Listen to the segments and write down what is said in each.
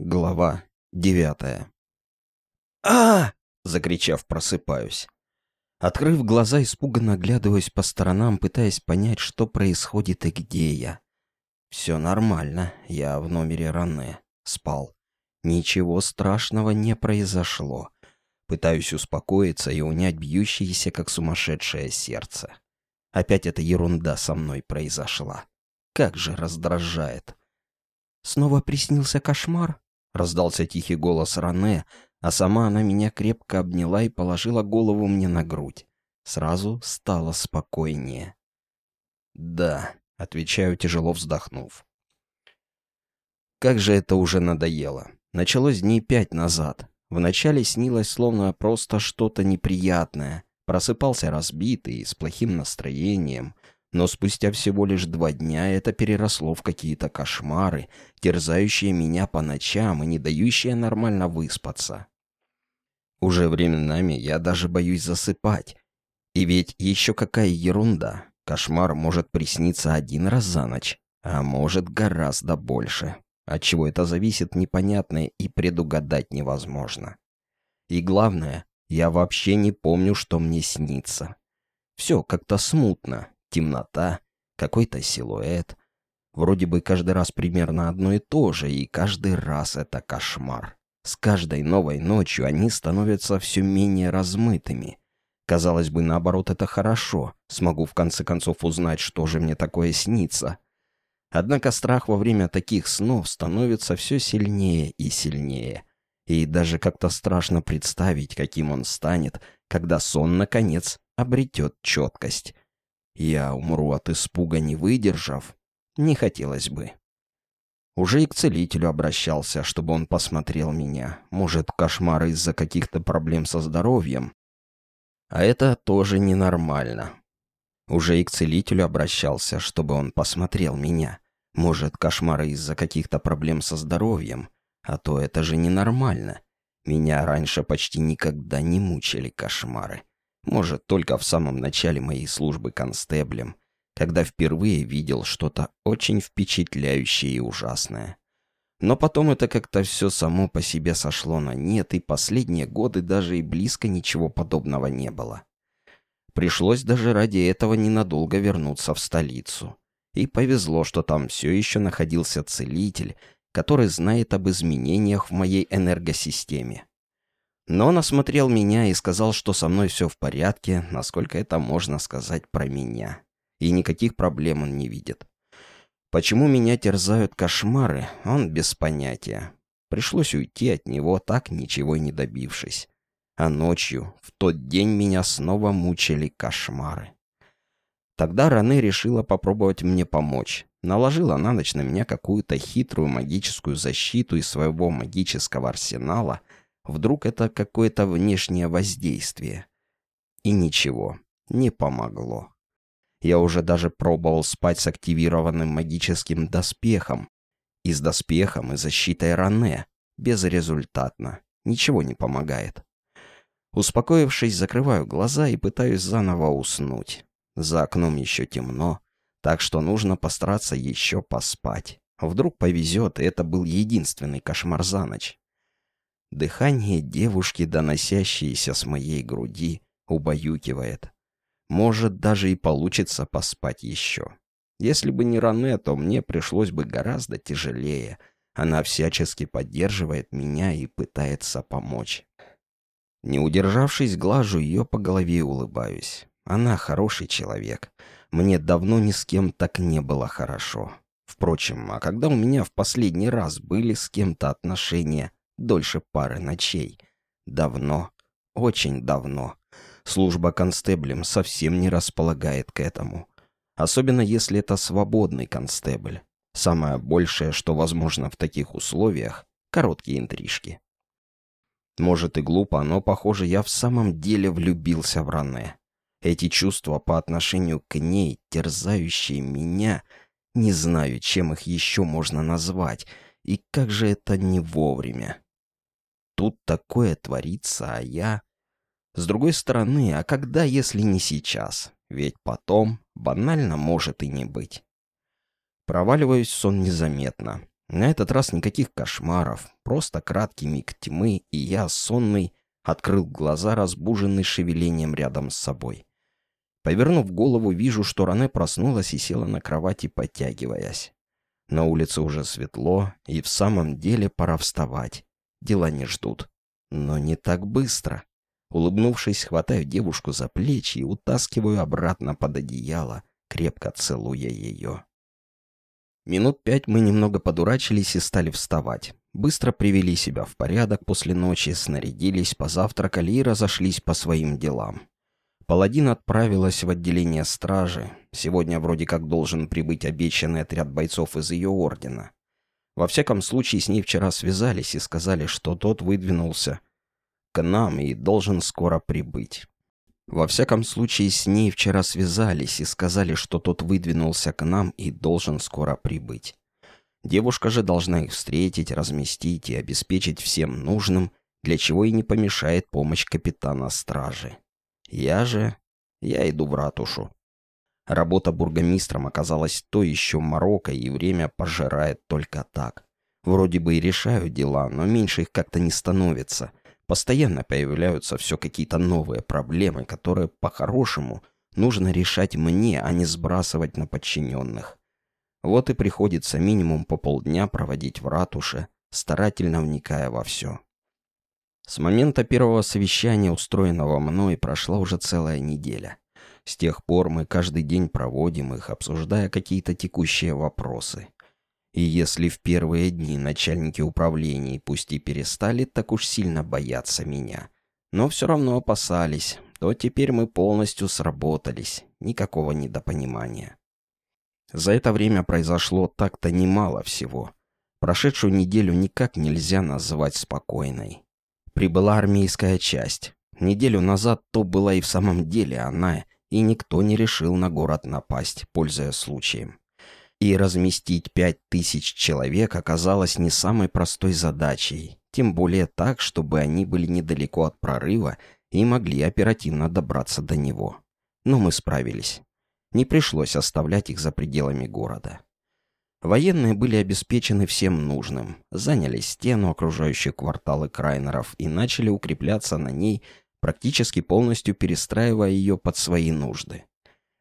Глава девятая. а закричав, просыпаюсь. Открыв глаза, испуганно оглядываюсь по сторонам, пытаясь понять, что происходит и где я. Все нормально, я в номере Ранне, спал. Ничего страшного не произошло. Пытаюсь успокоиться и унять бьющееся, как сумасшедшее сердце. Опять эта ерунда со мной произошла. Как же раздражает. Снова приснился кошмар? Раздался тихий голос Ране, а сама она меня крепко обняла и положила голову мне на грудь. Сразу стало спокойнее. «Да», — отвечаю, тяжело вздохнув. Как же это уже надоело. Началось дней пять назад. Вначале снилось словно просто что-то неприятное. Просыпался разбитый, с плохим настроением. Но спустя всего лишь два дня это переросло в какие-то кошмары, терзающие меня по ночам и не дающие нормально выспаться. Уже временами я даже боюсь засыпать. И ведь еще какая ерунда. Кошмар может присниться один раз за ночь, а может гораздо больше. От чего это зависит, непонятно и предугадать невозможно. И главное, я вообще не помню, что мне снится. Все как-то смутно, темнота, какой-то силуэт. Вроде бы каждый раз примерно одно и то же, и каждый раз это кошмар. С каждой новой ночью они становятся все менее размытыми. Казалось бы, наоборот, это хорошо. Смогу в конце концов узнать, что же мне такое снится. Однако страх во время таких снов становится все сильнее и сильнее. И даже как-то страшно представить, каким он станет, когда сон, наконец, обретет четкость. Я умру от испуга, не выдержав. Не хотелось бы. Уже и к целителю обращался, чтобы он посмотрел меня. Может, кошмары из-за каких-то проблем со здоровьем. А это тоже ненормально. Уже и к целителю обращался, чтобы он посмотрел меня. Может, кошмары из-за каких-то проблем со здоровьем. А то это же ненормально. Меня раньше почти никогда не мучили кошмары. Может, только в самом начале моей службы констеблем, когда впервые видел что-то очень впечатляющее и ужасное. Но потом это как-то все само по себе сошло на нет, и последние годы даже и близко ничего подобного не было. Пришлось даже ради этого ненадолго вернуться в столицу. И повезло, что там все еще находился целитель, который знает об изменениях в моей энергосистеме. Но он осмотрел меня и сказал, что со мной все в порядке, насколько это можно сказать про меня. И никаких проблем он не видит. Почему меня терзают кошмары, он без понятия. Пришлось уйти от него, так ничего не добившись. А ночью, в тот день, меня снова мучили кошмары. Тогда Ране решила попробовать мне помочь. Наложила на ночь на меня какую-то хитрую магическую защиту из своего магического арсенала — Вдруг это какое-то внешнее воздействие. И ничего, не помогло. Я уже даже пробовал спать с активированным магическим доспехом. И с доспехом, и защитой Ране. Безрезультатно. Ничего не помогает. Успокоившись, закрываю глаза и пытаюсь заново уснуть. За окном еще темно, так что нужно постараться еще поспать. Вдруг повезет, и это был единственный кошмар за ночь. Дыхание девушки, доносящееся с моей груди, убаюкивает. Может, даже и получится поспать еще. Если бы не Ране, то мне пришлось бы гораздо тяжелее. Она всячески поддерживает меня и пытается помочь. Не удержавшись, глажу ее по голове и улыбаюсь. Она хороший человек. Мне давно ни с кем так не было хорошо. Впрочем, а когда у меня в последний раз были с кем-то отношения, дольше пары ночей. Давно, очень давно. Служба констеблем совсем не располагает к этому. Особенно если это свободный констебль. Самое большее, что возможно в таких условиях — короткие интрижки. Может и глупо, но, похоже, я в самом деле влюбился в Ране. Эти чувства по отношению к ней, терзающие меня, не знаю, чем их еще можно назвать, и как же это не вовремя. Тут такое творится, а я... С другой стороны, а когда, если не сейчас? Ведь потом банально может и не быть. Проваливаюсь в сон незаметно. На этот раз никаких кошмаров, просто краткий миг тьмы, и я, сонный, открыл глаза, разбуженный шевелением рядом с собой. Повернув голову, вижу, что Ране проснулась и села на кровати, подтягиваясь. На улице уже светло, и в самом деле пора вставать. Дела не ждут. Но не так быстро. Улыбнувшись, хватаю девушку за плечи и утаскиваю обратно под одеяло, крепко целуя ее. Минут пять мы немного подурачились и стали вставать. Быстро привели себя в порядок после ночи, снарядились, позавтракали и разошлись по своим делам. Паладин отправилась в отделение стражи. Сегодня вроде как должен прибыть обещанный отряд бойцов из ее ордена. Во всяком случае, с ней вчера связались и сказали, что тот выдвинулся к нам и должен скоро прибыть. Во всяком случае, с ней вчера связались и сказали, что тот выдвинулся к нам и должен скоро прибыть. Девушка же должна их встретить, разместить и обеспечить всем нужным, для чего и не помешает помощь капитана стражи. Я же... Я иду в ратушу. Работа бургомистром оказалась то еще морокой, и время пожирает только так. Вроде бы и решаю дела, но меньше их как-то не становится — Постоянно появляются все какие-то новые проблемы, которые по-хорошему нужно решать мне, а не сбрасывать на подчиненных. Вот и приходится минимум по полдня проводить в ратуше, старательно вникая во все. С момента первого совещания, устроенного мной, прошла уже целая неделя. С тех пор мы каждый день проводим их, обсуждая какие-то текущие вопросы. И если в первые дни начальники управлений пусть и перестали так уж сильно бояться меня, но все равно опасались, то теперь мы полностью сработались, никакого недопонимания. За это время произошло так-то немало всего. Прошедшую неделю никак нельзя назвать спокойной. Прибыла армейская часть. Неделю назад то была и в самом деле она, и никто не решил на город напасть, пользуясь случаем и разместить пять тысяч человек оказалось не самой простой задачей, тем более так, чтобы они были недалеко от прорыва и могли оперативно добраться до него. Но мы справились. Не пришлось оставлять их за пределами города. Военные были обеспечены всем нужным, заняли стену, окружающую кварталы Крайнеров, и начали укрепляться на ней, практически полностью перестраивая ее под свои нужды.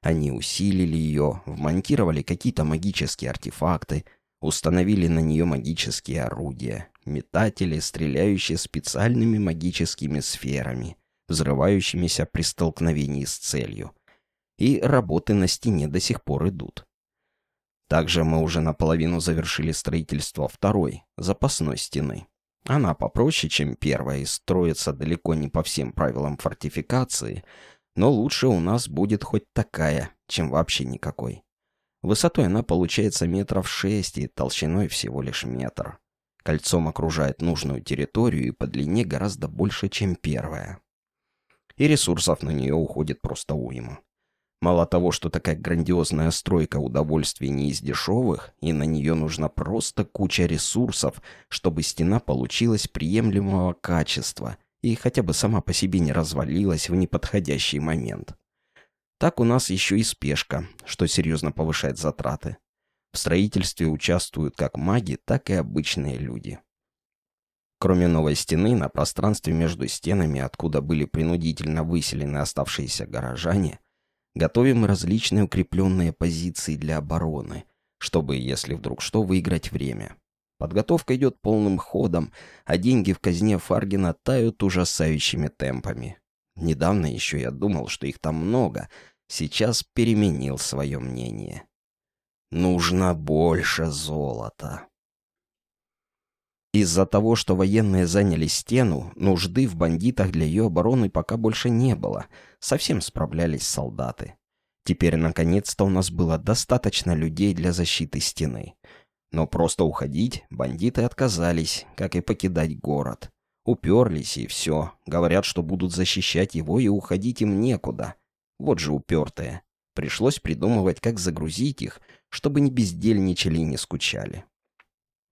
Они усилили ее, вмонтировали какие-то магические артефакты, установили на нее магические орудия, метатели, стреляющие специальными магическими сферами, взрывающимися при столкновении с целью. И работы на стене до сих пор идут. Также мы уже наполовину завершили строительство второй, запасной стены. Она попроще, чем первая, и строится далеко не по всем правилам фортификации — но лучше у нас будет хоть такая, чем вообще никакой. Высотой она получается метров шесть и толщиной всего лишь метр. Кольцом окружает нужную территорию и по длине гораздо больше, чем первая. И ресурсов на нее уходит просто уйма. Мало того, что такая грандиозная стройка удовольствий не из дешевых, и на нее нужна просто куча ресурсов, чтобы стена получилась приемлемого качества и хотя бы сама по себе не развалилась в неподходящий момент. Так у нас еще и спешка, что серьезно повышает затраты. В строительстве участвуют как маги, так и обычные люди. Кроме новой стены, на пространстве между стенами, откуда были принудительно выселены оставшиеся горожане, готовим различные укрепленные позиции для обороны, чтобы, если вдруг что, выиграть время. Подготовка идет полным ходом, а деньги в казне Фаргина тают ужасающими темпами. Недавно еще я думал, что их там много, сейчас переменил свое мнение. Нужно больше золота. Из-за того, что военные заняли стену, нужды в бандитах для ее обороны пока больше не было. Совсем справлялись солдаты. Теперь, наконец-то, у нас было достаточно людей для защиты стены. Но просто уходить бандиты отказались, как и покидать город. Уперлись и все. Говорят, что будут защищать его и уходить им некуда. Вот же упертые. Пришлось придумывать, как загрузить их, чтобы не бездельничали и не скучали.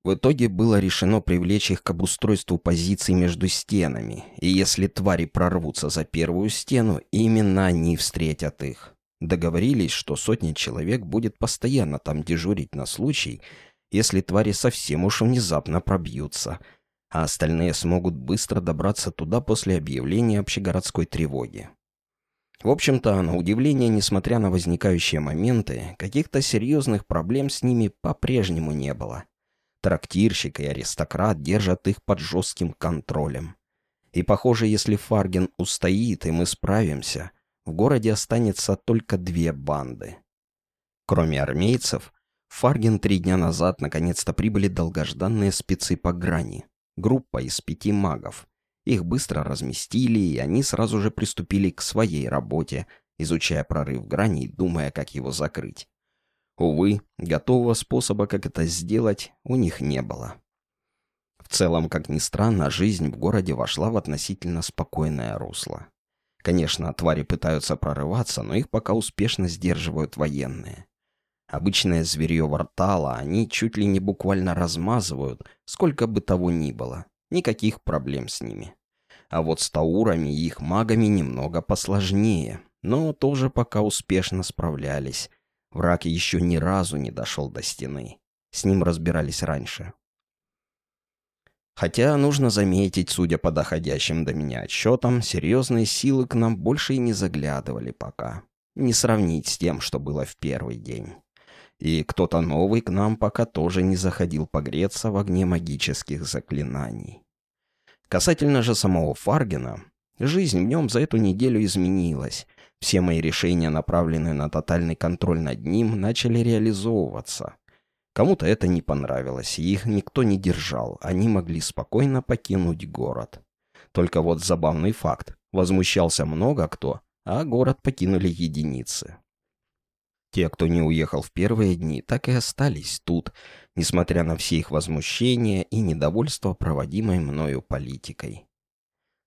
В итоге было решено привлечь их к обустройству позиций между стенами, и если твари прорвутся за первую стену, именно они встретят их. Договорились, что сотня человек будет постоянно там дежурить на случай, если твари совсем уж внезапно пробьются, а остальные смогут быстро добраться туда после объявления общегородской тревоги. В общем-то, на удивление, несмотря на возникающие моменты, каких-то серьезных проблем с ними по-прежнему не было. Трактирщик и аристократ держат их под жестким контролем. И похоже, если Фарген устоит, и мы справимся, в городе останется только две банды. Кроме армейцев, Фарген три дня назад наконец-то прибыли долгожданные спецы по грани. Группа из пяти магов. Их быстро разместили, и они сразу же приступили к своей работе, изучая прорыв грани и думая, как его закрыть. Увы, готового способа, как это сделать, у них не было. В целом, как ни странно, жизнь в городе вошла в относительно спокойное русло. Конечно, твари пытаются прорываться, но их пока успешно сдерживают военные. Обычное зверье вартала они чуть ли не буквально размазывают, сколько бы того ни было. Никаких проблем с ними. А вот с таурами и их магами немного посложнее, но тоже пока успешно справлялись. Враг еще ни разу не дошел до стены. С ним разбирались раньше. Хотя, нужно заметить, судя по доходящим до меня отчетам, серьезные силы к нам больше и не заглядывали пока. Не сравнить с тем, что было в первый день. И кто-то новый к нам пока тоже не заходил погреться в огне магических заклинаний. Касательно же самого Фаргена, жизнь в нем за эту неделю изменилась. Все мои решения, направленные на тотальный контроль над ним, начали реализовываться. Кому-то это не понравилось, и их никто не держал, они могли спокойно покинуть город. Только вот забавный факт. Возмущался много кто, а город покинули единицы. Те, кто не уехал в первые дни, так и остались тут, несмотря на все их возмущения и недовольство проводимой мною политикой.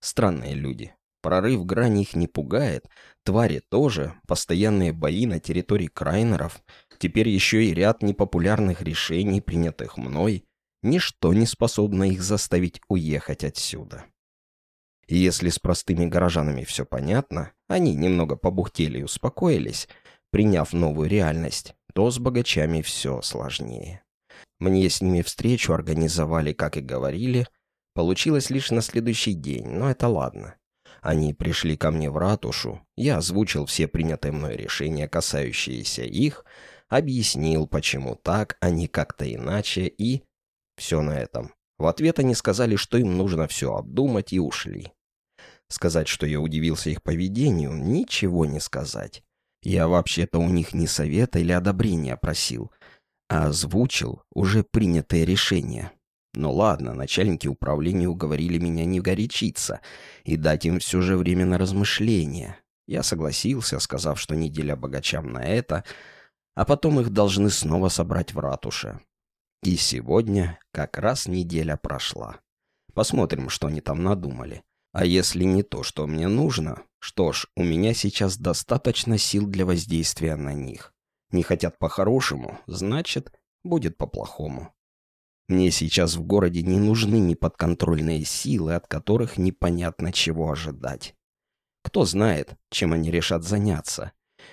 Странные люди. Прорыв грани их не пугает, твари тоже, постоянные бои на территории Крайнеров, теперь еще и ряд непопулярных решений, принятых мной, ничто не способно их заставить уехать отсюда. И если с простыми горожанами все понятно, они немного побухтели и успокоились – приняв новую реальность, то с богачами все сложнее. Мне с ними встречу организовали, как и говорили. Получилось лишь на следующий день, но это ладно. Они пришли ко мне в ратушу, я озвучил все принятые мной решения, касающиеся их, объяснил, почему так, а не как-то иначе, и... Все на этом. В ответ они сказали, что им нужно все обдумать, и ушли. Сказать, что я удивился их поведению, ничего не сказать. Я вообще-то у них не совета или одобрения просил, а озвучил уже принятое решение. Ну ладно, начальники управления уговорили меня не горячиться и дать им все же время на размышления. Я согласился, сказав, что неделя богачам на это, а потом их должны снова собрать в ратуше. И сегодня как раз неделя прошла. Посмотрим, что они там надумали. А если не то, что мне нужно, что ж, у меня сейчас достаточно сил для воздействия на них. Не хотят по-хорошему, значит, будет по-плохому. Мне сейчас в городе не нужны неподконтрольные силы, от которых непонятно чего ожидать. Кто знает, чем они решат заняться.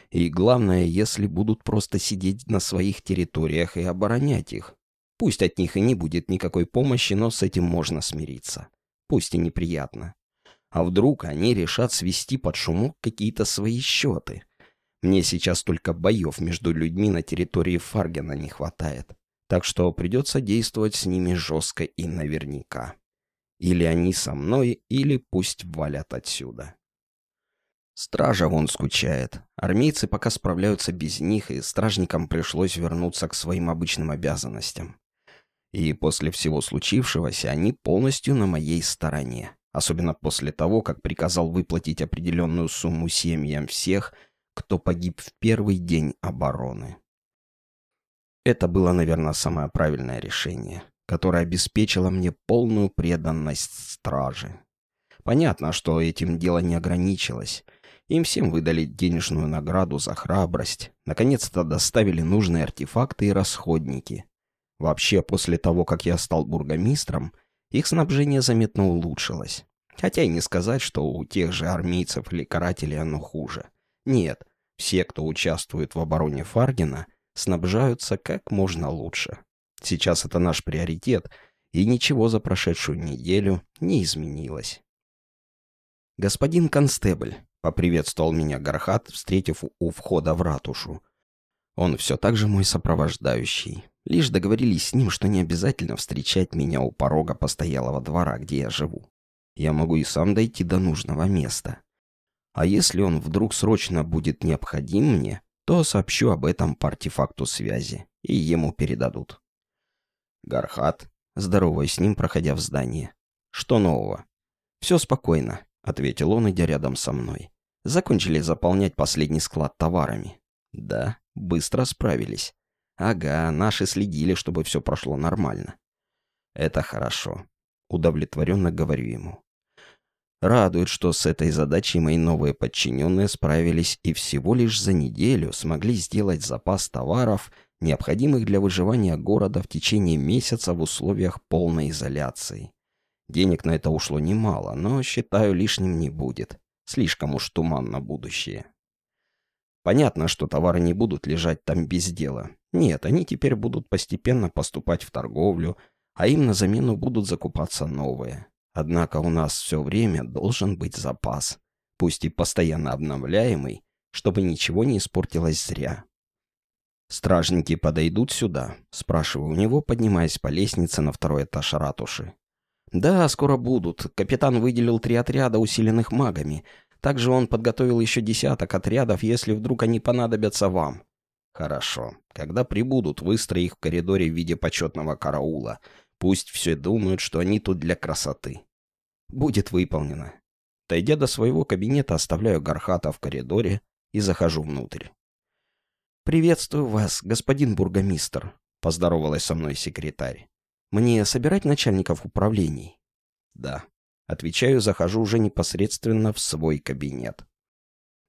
И главное, если будут просто сидеть на своих территориях и оборонять их. Пусть от них и не будет никакой помощи, но с этим можно смириться. Пусть и неприятно. А вдруг они решат свести под шумок какие-то свои счеты? Мне сейчас только боев между людьми на территории Фаргена не хватает. Так что придется действовать с ними жестко и наверняка. Или они со мной, или пусть валят отсюда. Стража вон скучает. Армейцы пока справляются без них, и стражникам пришлось вернуться к своим обычным обязанностям. И после всего случившегося они полностью на моей стороне особенно после того, как приказал выплатить определенную сумму семьям всех, кто погиб в первый день обороны. Это было, наверное, самое правильное решение, которое обеспечило мне полную преданность страже. Понятно, что этим дело не ограничилось. Им всем выдали денежную награду за храбрость, наконец-то доставили нужные артефакты и расходники. Вообще, после того, как я стал бургомистром, их снабжение заметно улучшилось. Хотя и не сказать, что у тех же армейцев или карателей оно хуже. Нет, все, кто участвует в обороне Фаргина, снабжаются как можно лучше. Сейчас это наш приоритет, и ничего за прошедшую неделю не изменилось. «Господин констебль», — поприветствовал меня Гархат, встретив у входа в ратушу. Он все так же мой сопровождающий. Лишь договорились с ним, что не обязательно встречать меня у порога постоялого двора, где я живу. Я могу и сам дойти до нужного места. А если он вдруг срочно будет необходим мне, то сообщу об этом по артефакту связи, и ему передадут. Гархат, здоровая с ним, проходя в здание. «Что нового?» «Все спокойно», — ответил он, идя рядом со мной. «Закончили заполнять последний склад товарами». «Да, быстро справились». «Ага, наши следили, чтобы все прошло нормально». «Это хорошо», — удовлетворенно говорю ему. Радует, что с этой задачей мои новые подчиненные справились и всего лишь за неделю смогли сделать запас товаров, необходимых для выживания города в течение месяца в условиях полной изоляции. Денег на это ушло немало, но, считаю, лишним не будет. Слишком уж туман на будущее. Понятно, что товары не будут лежать там без дела. Нет, они теперь будут постепенно поступать в торговлю, а им на замену будут закупаться новые. Однако у нас все время должен быть запас, пусть и постоянно обновляемый, чтобы ничего не испортилось зря. «Стражники подойдут сюда?» — спрашиваю у него, поднимаясь по лестнице на второй этаж ратуши. «Да, скоро будут. Капитан выделил три отряда, усиленных магами. Также он подготовил еще десяток отрядов, если вдруг они понадобятся вам». «Хорошо. Когда прибудут, выстрой их в коридоре в виде почетного караула. Пусть все думают, что они тут для красоты. Будет выполнено. Дойдя до своего кабинета, оставляю Гархата в коридоре и захожу внутрь. «Приветствую вас, господин бургомистр», — поздоровалась со мной секретарь. «Мне собирать начальников управлений?» «Да». Отвечаю, захожу уже непосредственно в свой кабинет.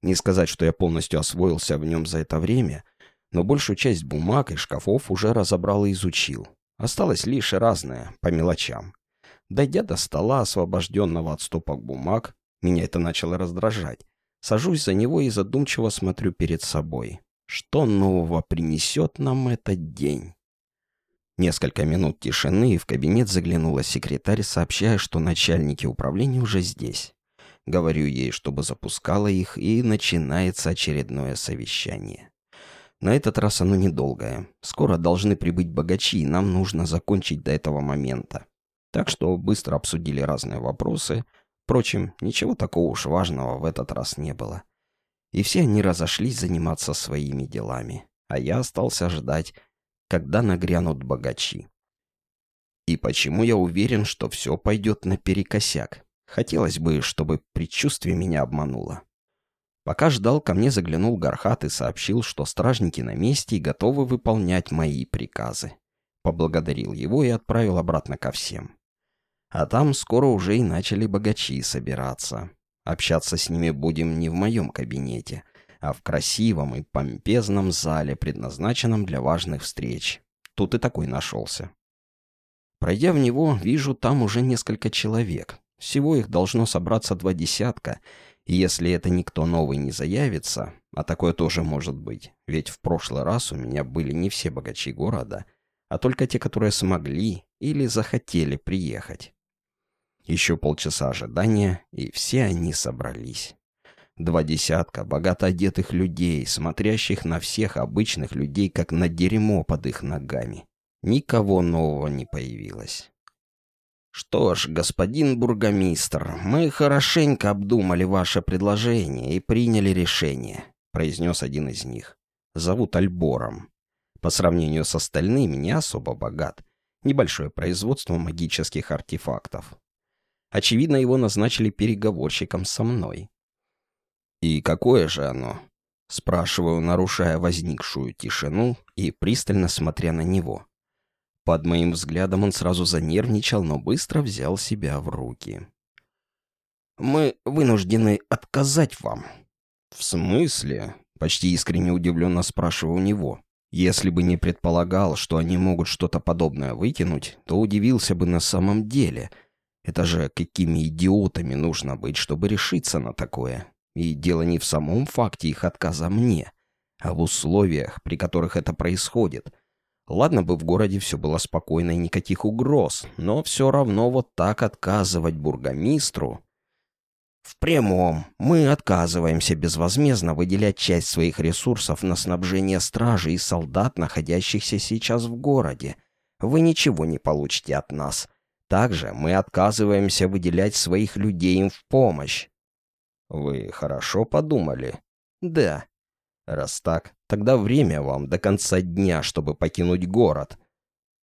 Не сказать, что я полностью освоился в нем за это время, но большую часть бумаг и шкафов уже разобрал и изучил. Осталось лишь разное, по мелочам. Дойдя до стола, освобожденного от стопок бумаг, меня это начало раздражать. Сажусь за него и задумчиво смотрю перед собой. Что нового принесет нам этот день? Несколько минут тишины, и в кабинет заглянула секретарь, сообщая, что начальники управления уже здесь. Говорю ей, чтобы запускала их, и начинается очередное совещание. На этот раз оно недолгое. Скоро должны прибыть богачи, и нам нужно закончить до этого момента. Так что быстро обсудили разные вопросы. Впрочем, ничего такого уж важного в этот раз не было. И все они разошлись заниматься своими делами. А я остался ждать, когда нагрянут богачи. И почему я уверен, что все пойдет наперекосяк? Хотелось бы, чтобы предчувствие меня обмануло. Пока ждал, ко мне заглянул Гархат и сообщил, что стражники на месте и готовы выполнять мои приказы. Поблагодарил его и отправил обратно ко всем. А там скоро уже и начали богачи собираться. Общаться с ними будем не в моем кабинете, а в красивом и помпезном зале, предназначенном для важных встреч. Тут и такой нашелся. Пройдя в него, вижу там уже несколько человек. Всего их должно собраться два десятка — и если это никто новый не заявится, а такое тоже может быть, ведь в прошлый раз у меня были не все богачи города, а только те, которые смогли или захотели приехать. Еще полчаса ожидания, и все они собрались. Два десятка богато одетых людей, смотрящих на всех обычных людей, как на дерьмо под их ногами. Никого нового не появилось. «Что ж, господин бургомистр, мы хорошенько обдумали ваше предложение и приняли решение», — произнес один из них. «Зовут Альбором. По сравнению с остальными не особо богат. Небольшое производство магических артефактов. Очевидно, его назначили переговорщиком со мной». «И какое же оно?» — спрашиваю, нарушая возникшую тишину и пристально смотря на него. Под моим взглядом он сразу занервничал, но быстро взял себя в руки. «Мы вынуждены отказать вам». «В смысле?» — почти искренне удивленно спрашиваю у него. Если бы не предполагал, что они могут что-то подобное выкинуть, то удивился бы на самом деле. Это же какими идиотами нужно быть, чтобы решиться на такое. И дело не в самом факте их отказа мне, а в условиях, при которых это происходит — Ладно бы в городе все было спокойно и никаких угроз, но все равно вот так отказывать бургомистру... В прямом, мы отказываемся безвозмездно выделять часть своих ресурсов на снабжение стражи и солдат, находящихся сейчас в городе. Вы ничего не получите от нас. Также мы отказываемся выделять своих людей им в помощь. Вы хорошо подумали? Да. Раз так, тогда время вам до конца дня, чтобы покинуть город.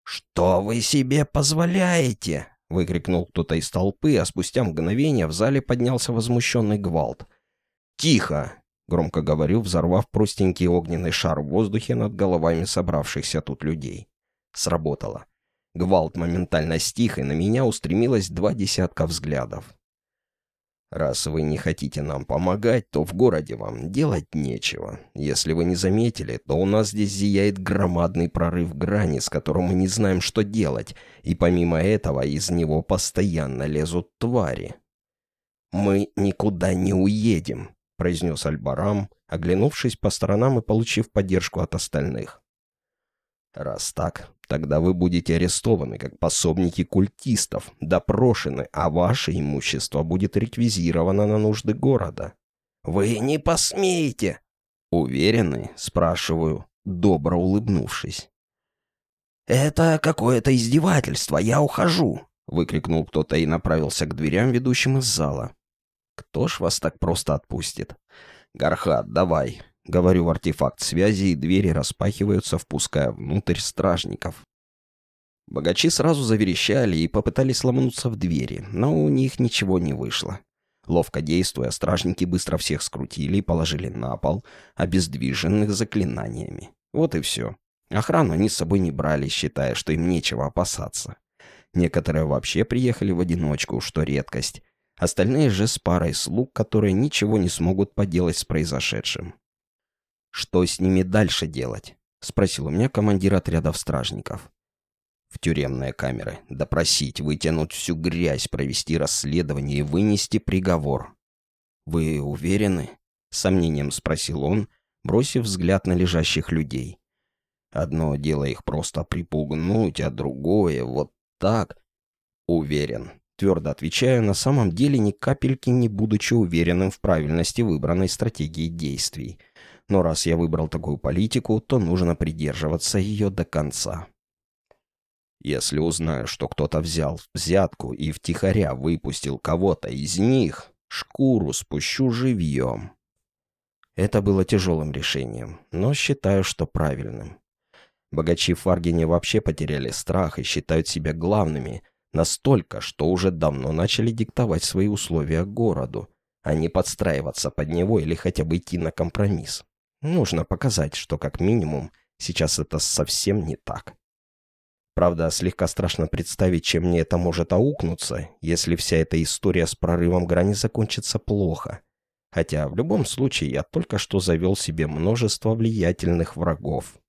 Что вы себе позволяете? Выкрикнул кто-то из толпы, а спустя мгновение в зале поднялся возмущенный гвалт. «Тихо!» — громко говорю, взорвав простенький огненный шар в воздухе над головами собравшихся тут людей. Сработало. Гвалт моментально стих, и на меня устремилось два десятка взглядов. Раз вы не хотите нам помогать, то в городе вам делать нечего. Если вы не заметили, то у нас здесь зияет громадный прорыв грани, с которым мы не знаем, что делать, и помимо этого из него постоянно лезут твари. «Мы никуда не уедем», — произнес Альбарам, оглянувшись по сторонам и получив поддержку от остальных. «Раз так, Тогда вы будете арестованы как пособники культистов, допрошены, а ваше имущество будет реквизировано на нужды города. Вы не посмеете. Уверены? Спрашиваю, добро улыбнувшись. «Это какое-то издевательство, я ухожу!» — выкрикнул кто-то и направился к дверям, ведущим из зала. «Кто ж вас так просто отпустит?» «Гархат, давай, Говорю в артефакт связи, и двери распахиваются, впуская внутрь стражников. Богачи сразу заверещали и попытались ломануться в двери, но у них ничего не вышло. Ловко действуя, стражники быстро всех скрутили и положили на пол, обездвиженных заклинаниями. Вот и все. Охрану они с собой не брали, считая, что им нечего опасаться. Некоторые вообще приехали в одиночку, что редкость. Остальные же с парой слуг, которые ничего не смогут поделать с произошедшим. «Что с ними дальше делать?» — спросил у меня командир отрядов стражников. «В тюремные камеры. Допросить, вытянуть всю грязь, провести расследование и вынести приговор». «Вы уверены?» — сомнением спросил он, бросив взгляд на лежащих людей. «Одно дело их просто припугнуть, а другое вот так...» «Уверен», Твердо отвечаю, на самом деле ни капельки не будучи уверенным в правильности выбранной стратегии действий. Но раз я выбрал такую политику, то нужно придерживаться ее до конца. Если узнаю, что кто-то взял взятку и втихаря выпустил кого-то из них, шкуру спущу живьем. Это было тяжелым решением, но считаю, что правильным. Богачи в Фаргине вообще потеряли страх и считают себя главными, настолько, что уже давно начали диктовать свои условия городу, а не подстраиваться под него или хотя бы идти на компромисс. Нужно показать, что как минимум сейчас это совсем не так. Правда, слегка страшно представить, чем мне это может аукнуться, если вся эта история с прорывом грани закончится плохо. Хотя в любом случае я только что завел себе множество влиятельных врагов.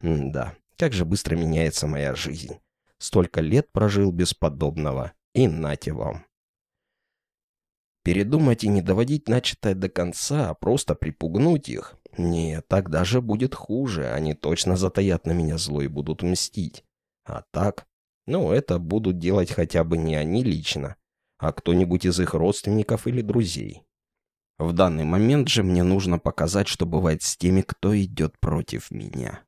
М да, как же быстро меняется моя жизнь. Столько лет прожил без подобного, и нате вам. Передумать и не доводить начатое до конца, а просто припугнуть их, нет, тогда же будет хуже. Они точно затаят на меня зло и будут мстить. А так? Ну, это будут делать хотя бы не они лично, а кто-нибудь из их родственников или друзей. В данный момент же мне нужно показать, что бывает с теми, кто идет против меня.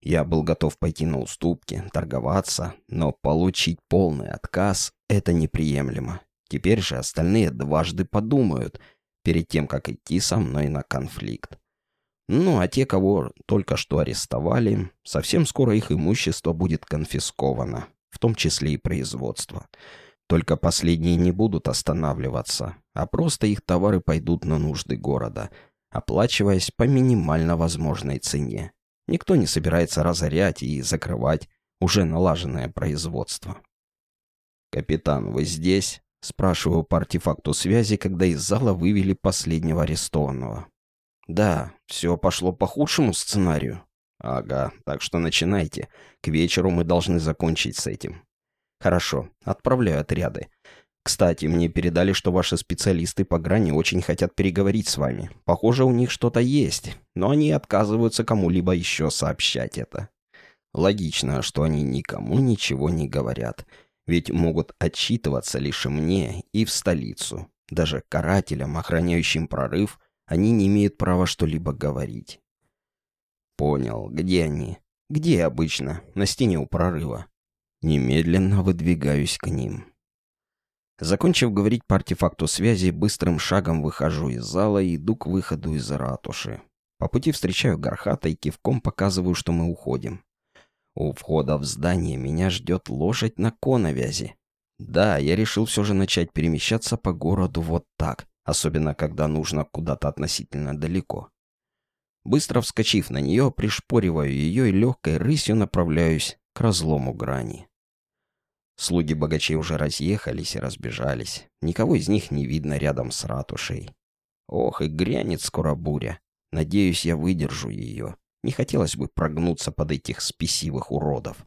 Я был готов пойти на уступки, торговаться, но получить полный отказ — это неприемлемо. Теперь же остальные дважды подумают перед тем, как идти со мной на конфликт. Ну, а те, кого только что арестовали, совсем скоро их имущество будет конфисковано, в том числе и производство. Только последние не будут останавливаться, а просто их товары пойдут на нужды города, оплачиваясь по минимально возможной цене. Никто не собирается разорять и закрывать уже налаженное производство. «Капитан, вы здесь?» — спрашиваю по артефакту связи, когда из зала вывели последнего арестованного. Да, все пошло по худшему сценарию. Ага, так что начинайте. К вечеру мы должны закончить с этим. Хорошо, отправляю отряды. Кстати, мне передали, что ваши специалисты по грани очень хотят переговорить с вами. Похоже, у них что-то есть, но они отказываются кому-либо еще сообщать это. Логично, что они никому ничего не говорят, ведь могут отчитываться лишь мне и в столицу. Даже карателям, охраняющим прорыв, они не имеют права что-либо говорить. Понял, где они? Где обычно? На стене у прорыва. Немедленно выдвигаюсь к ним. Закончив говорить по артефакту связи, быстрым шагом выхожу из зала и иду к выходу из ратуши. По пути встречаю Гархата и кивком показываю, что мы уходим. У входа в здание меня ждет лошадь на коновязи. Да, я решил все же начать перемещаться по городу вот так, особенно когда нужно куда-то относительно далеко. Быстро вскочив на нее, пришпориваю ее и легкой рысью направляюсь к разлому грани. Слуги богачей уже разъехались и разбежались. Никого из них не видно рядом с ратушей. Ох, и грянет скоро буря. Надеюсь, я выдержу ее. Не хотелось бы прогнуться под этих спесивых уродов.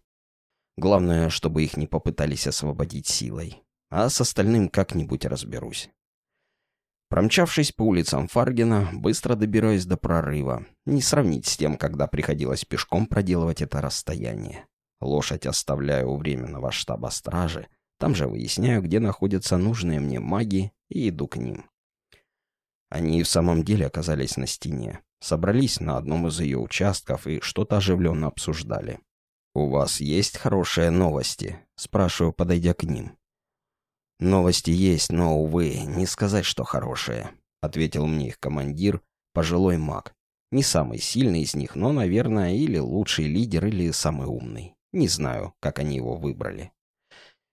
Главное, чтобы их не попытались освободить силой. А с остальным как-нибудь разберусь. Промчавшись по улицам Фаргена, быстро добираюсь до прорыва. Не сравнить с тем, когда приходилось пешком проделывать это расстояние. Лошадь оставляю у временного штаба стражи. Там же выясняю, где находятся нужные мне маги, и иду к ним. Они в самом деле оказались на стене. Собрались на одном из ее участков и что-то оживленно обсуждали. «У вас есть хорошие новости?» — спрашиваю, подойдя к ним. «Новости есть, но, увы, не сказать, что хорошие», — ответил мне их командир, пожилой маг. Не самый сильный из них, но, наверное, или лучший лидер, или самый умный. Не знаю, как они его выбрали.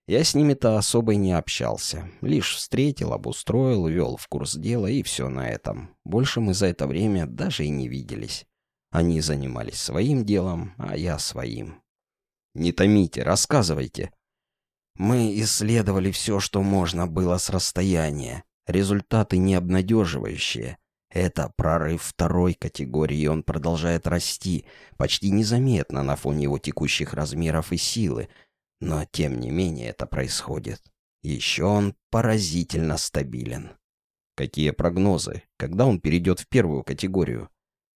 Я с ними-то особо и не общался. Лишь встретил, обустроил, вел в курс дела, и все на этом. Больше мы за это время даже и не виделись. Они занимались своим делом, а я своим. «Не томите, рассказывайте», мы исследовали все, что можно было с расстояния. Результаты не обнадеживающие. Это прорыв второй категории, и он продолжает расти, почти незаметно на фоне его текущих размеров и силы. Но, тем не менее, это происходит. Еще он поразительно стабилен. Какие прогнозы? Когда он перейдет в первую категорию?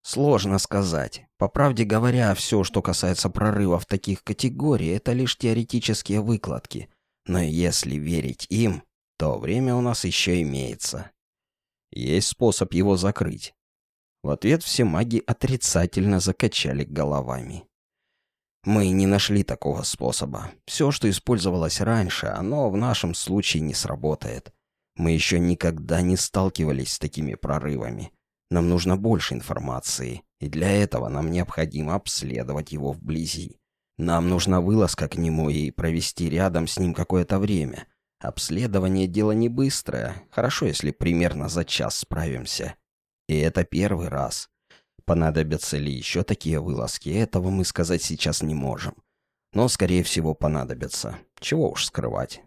Сложно сказать. По правде говоря, все, что касается прорывов таких категорий, это лишь теоретические выкладки. Но если верить им, то время у нас еще имеется. Есть способ его закрыть. В ответ все маги отрицательно закачали головами. Мы не нашли такого способа. Все, что использовалось раньше, оно в нашем случае не сработает. Мы еще никогда не сталкивались с такими прорывами. Нам нужно больше информации, и для этого нам необходимо обследовать его вблизи. Нам нужна вылазка к нему и провести рядом с ним какое-то время. Обследование — дело не быстрое. Хорошо, если примерно за час справимся. И это первый раз. Понадобятся ли еще такие вылазки, этого мы сказать сейчас не можем. Но, скорее всего, понадобятся. Чего уж скрывать.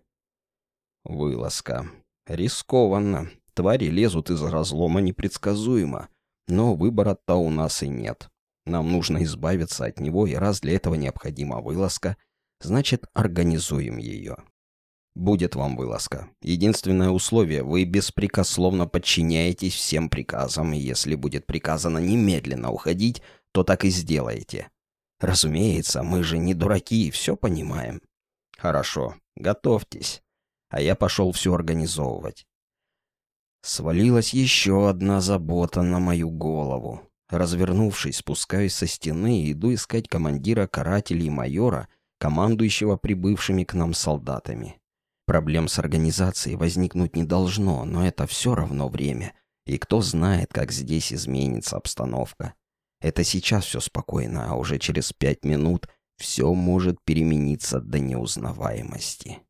Вылазка. Рискованно. Твари лезут из разлома непредсказуемо, но выбора-то у нас и нет. Нам нужно избавиться от него, и раз для этого необходима вылазка, значит, организуем ее. Будет вам вылазка. Единственное условие, вы беспрекословно подчиняетесь всем приказам, и если будет приказано немедленно уходить, то так и сделаете. Разумеется, мы же не дураки и все понимаем. Хорошо, готовьтесь. А я пошел все организовывать. Свалилась еще одна забота на мою голову. Развернувшись, спускаюсь со стены и иду искать командира карателей майора, командующего прибывшими к нам солдатами. Проблем с организацией возникнуть не должно, но это все равно время. И кто знает, как здесь изменится обстановка. Это сейчас все спокойно, а уже через пять минут все может перемениться до неузнаваемости.